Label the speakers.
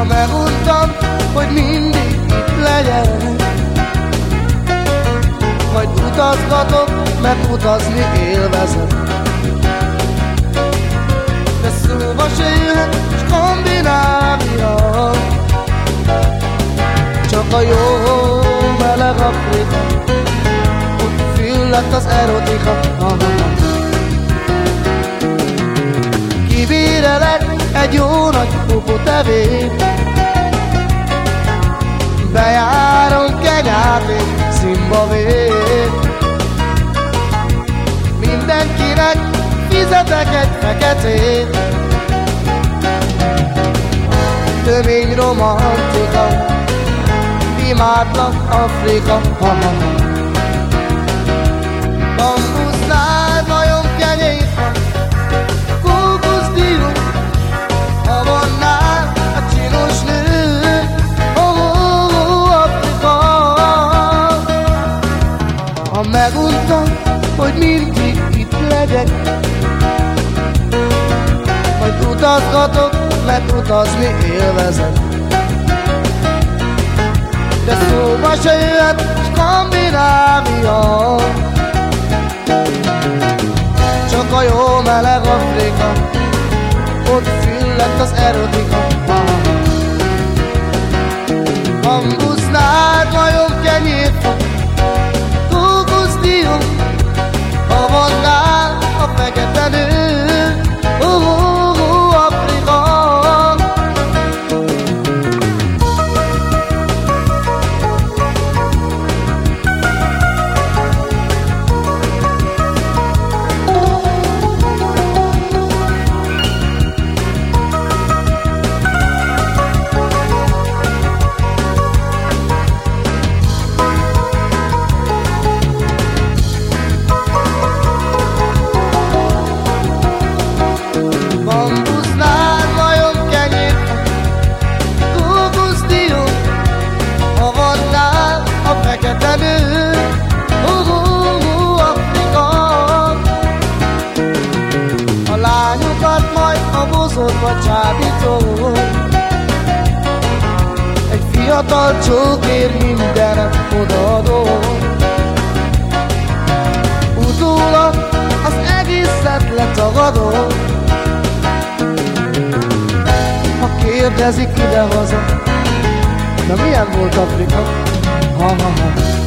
Speaker 1: ha megmondtam, hogy mindig itt legyen Majd utazgatok, mert utazni élvezem. De szóba se jöhet Skandinávia Csak a jó meleg Afrika Ott füllet az erotika, amely pupó tevét Bejárom Kenyát és Zimbabvét. Mindenkinek fizetek egy feketét. Tömény romantika Imádlak Afrika ha, ha, ha. Ha meguntam, hogy mindig itt legyek Majd utazgatok, mert utazni élvezem. De szóba se jöhet Skandinávia Csak a jó meleg Afrika Ott füllett az erotika. Bambusznál lányokat majd a bozorba csábító Egy fiatal csókér mindenet odaadó Utólag az egészet letagadom ha kérdezik ide-haza Na milyen volt Afrika? Ha, ha, ha.